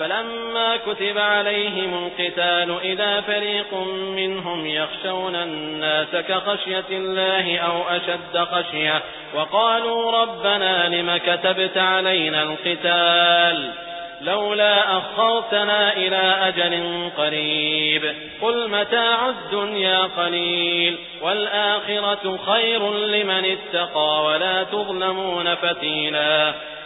فلما كتب عليهم القتال إذا فريق منهم يخشون الناس كخشية الله أو أشد خشية وقالوا ربنا لم كتبت علينا القتال لولا أخرتنا إلى أجل قريب قل متاع الدنيا قليل والآخرة خير لمن اتقى ولا تظلمون فتيلا